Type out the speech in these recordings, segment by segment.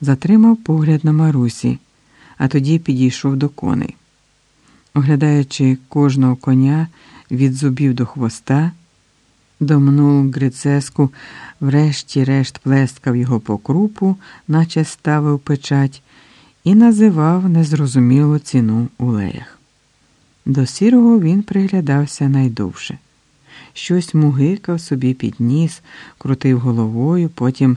затримав погляд на Марусі, а тоді підійшов до коней. Оглядаючи кожного коня від зубів до хвоста, домнув Грицеску, врешті-решт плескав його по крупу, наче ставив печать, і називав незрозумілу ціну у леях. До сірого він приглядався найдовше. Щось мугикав собі під ніс, крутив головою, потім,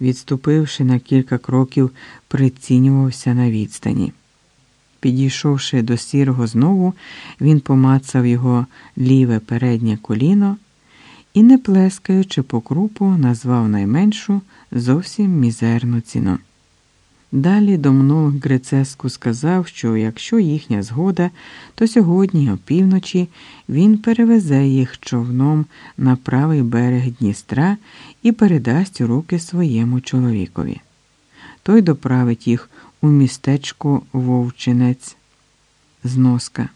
відступивши на кілька кроків, прицінювався на відстані. Підійшовши до сірого знову, він помацав його ліве переднє коліно і, не плескаючи по крупу, назвав найменшу зовсім мізерну ціну. Далі домнул Грицеску сказав, що якщо їхня згода, то сьогодні, опівночі, він перевезе їх човном на правий берег Дністра і передасть руки своєму чоловікові. Той доправить їх у містечко Вовчинець. Зноска.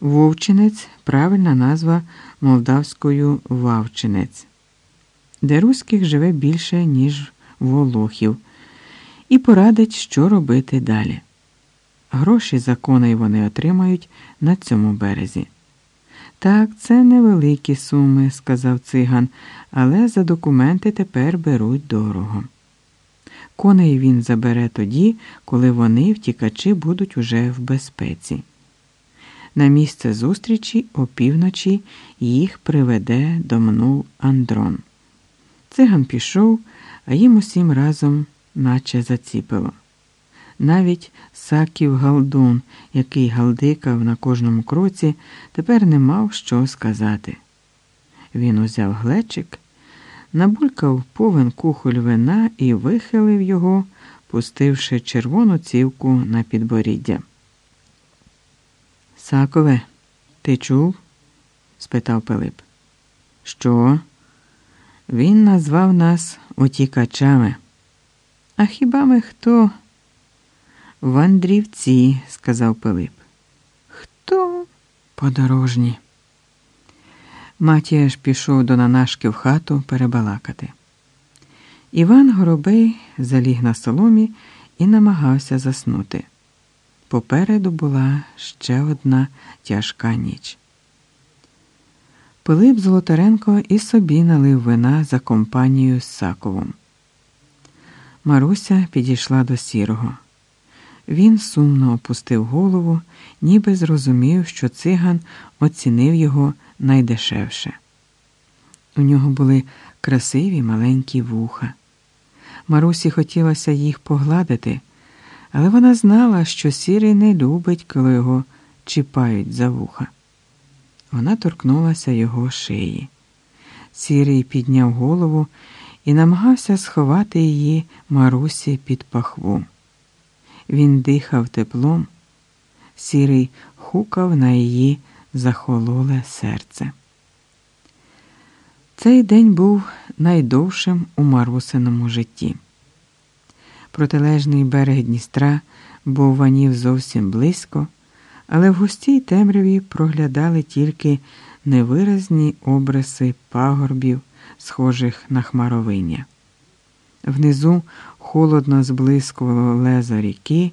Вовчинець правильна назва молдавською Вавчинець, де руських живе більше, ніж волохів і порадить, що робити далі. Гроші за коней вони отримають на цьому березі. Так, це невеликі суми, сказав циган, але за документи тепер беруть дорого. Коней він забере тоді, коли вони, втікачі, будуть уже в безпеці. На місце зустрічі опівночі їх приведе домнув Андрон. Циган пішов, а їм усім разом наче заціпило. Навіть саків галдун, який галдикав на кожному кроці, тепер не мав що сказати. Він узяв глечик, набулькав повен кухоль вина і вихилив його, пустивши червону цівку на підборіддя. Сакове, ти чув? спитав Пилип. Що? Він назвав нас утікачами. А хіба ми хто? Вандрівці, сказав Пилип. Хто? Подорожні. Матія ж пішов до Нанашки в хату перебалакати. Іван Горобей заліг на соломі і намагався заснути. Попереду була ще одна тяжка ніч. Пилип Золотаренко і собі налив вина за компанією з Саковом. Маруся підійшла до сірого. Він сумно опустив голову, ніби зрозумів, що циган оцінив його найдешевше. У нього були красиві маленькі вуха. Марусі хотілося їх погладити, але вона знала, що сірий не любить, коли його чіпають за вуха. Вона торкнулася його шиї. Сірий підняв голову і намагався сховати її Марусі під пахву. Він дихав теплом, сірий хукав на її захололе серце. Цей день був найдовшим у Марусиному житті. Протилежний берег Дністра був ванів зовсім близько, але в густій темряві проглядали тільки невиразні обриси пагорбів схожих на хмаровиння. Внизу холодно зблискувало лезо ріки,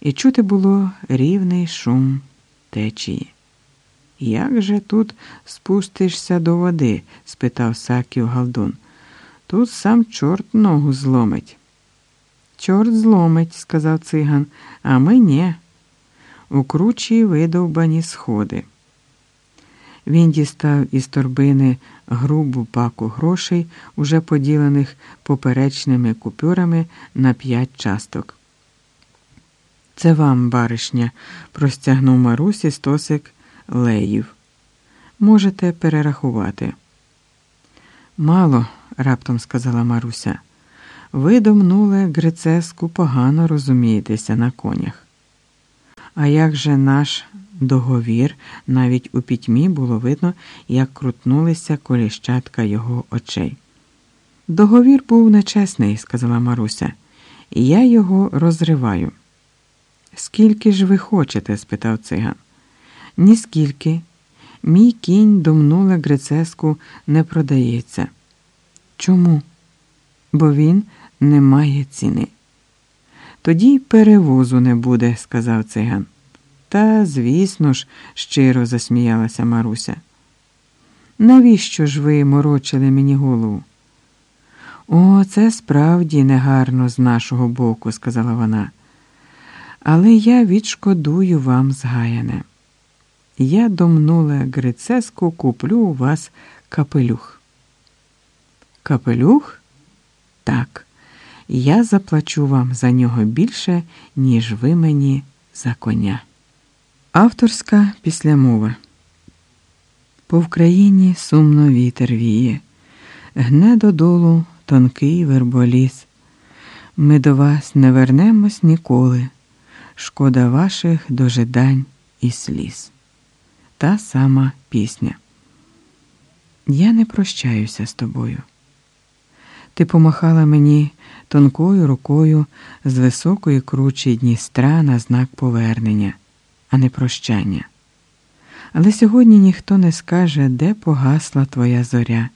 і чути було рівний шум течії. Як же тут спустишся до води? спитав Саків Галдун. Тут сам чорт ногу зломить. Чорт зломить, сказав циган, а ми ні. У кручі видовбані сходи. Він дістав із торбини грубу паку грошей, уже поділених поперечними купюрами на п'ять часток. Це вам, баришня, простягнув Марусі стосик леїв. Можете перерахувати. Мало, раптом сказала Маруся. Ви домнули Грицеску погано розумієтеся на конях. А як же наш договір, навіть у пітьмі було видно, як крутнулися коліщатка його очей. Договір був нечесний, сказала Маруся, я його розриваю. Скільки ж ви хочете? спитав циган. Ніскільки. Мій кінь домнула Грицеску не продається. Чому? Бо він не має ціни. Тоді перевозу не буде, сказав циган. Та, звісно ж, щиро засміялася Маруся. Навіщо ж ви морочили мені голову? О, це справді негарно з нашого боку, сказала вона. Але я відшкодую вам згаяне. Я домнула Грицеску, куплю у вас капелюх. Капелюх? Так, я заплачу вам за нього більше, ніж ви мені за коня. Авторська післямова. По Вкраїні сумно вітер віє, гне додолу тонкий верболіс. Ми до вас не вернемось ніколи. Шкода ваших дожидань і сліз. Та сама пісня. Я не прощаюся з тобою. Ти помахала мені тонкою рукою з високої кручі Дністра на знак повернення, а не прощання. Але сьогодні ніхто не скаже, де погасла твоя зоря,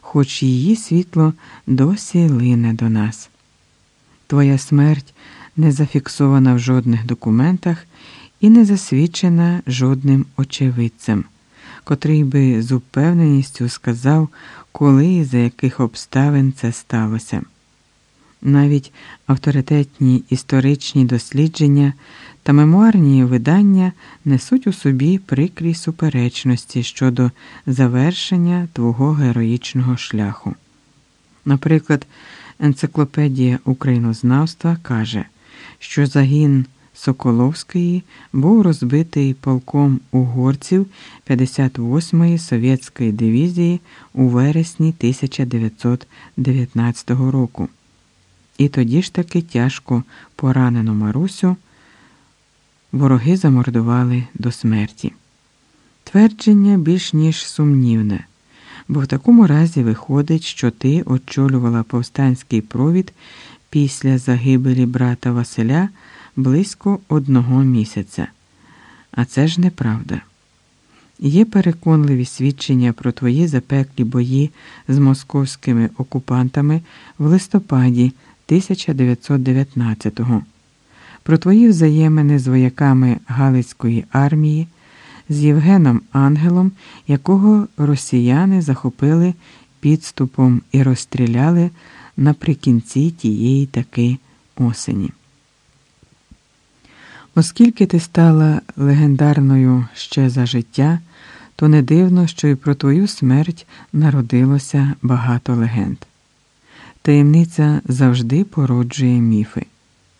хоч її світло досі лине до нас. Твоя смерть не зафіксована в жодних документах і не засвідчена жодним очевидцем, котрий би з упевненістю сказав, коли і за яких обставин це сталося. Навіть авторитетні історичні дослідження та мемуарні видання несуть у собі прикрі суперечності щодо завершення твого героїчного шляху. Наприклад, Енциклопедія українознавства каже, що загін Соколовської був розбитий полком угорців 58-ї совєтської дивізії у вересні 1919 року. І тоді ж таки тяжко поранену Марусю вороги замордували до смерті. Твердження більш ніж сумнівне, бо в такому разі виходить, що ти очолювала повстанський провід після загибелі брата Василя близько одного місяця. А це ж неправда. Є переконливі свідчення про твої запеклі бої з московськими окупантами в листопаді 1919-го, про твої взаємини з вояками Галицької армії, з Євгеном Ангелом, якого росіяни захопили підступом і розстріляли наприкінці тієї таки осені. Оскільки ти стала легендарною ще за життя, то не дивно, що і про твою смерть народилося багато легенд. Таємниця завжди породжує міфи.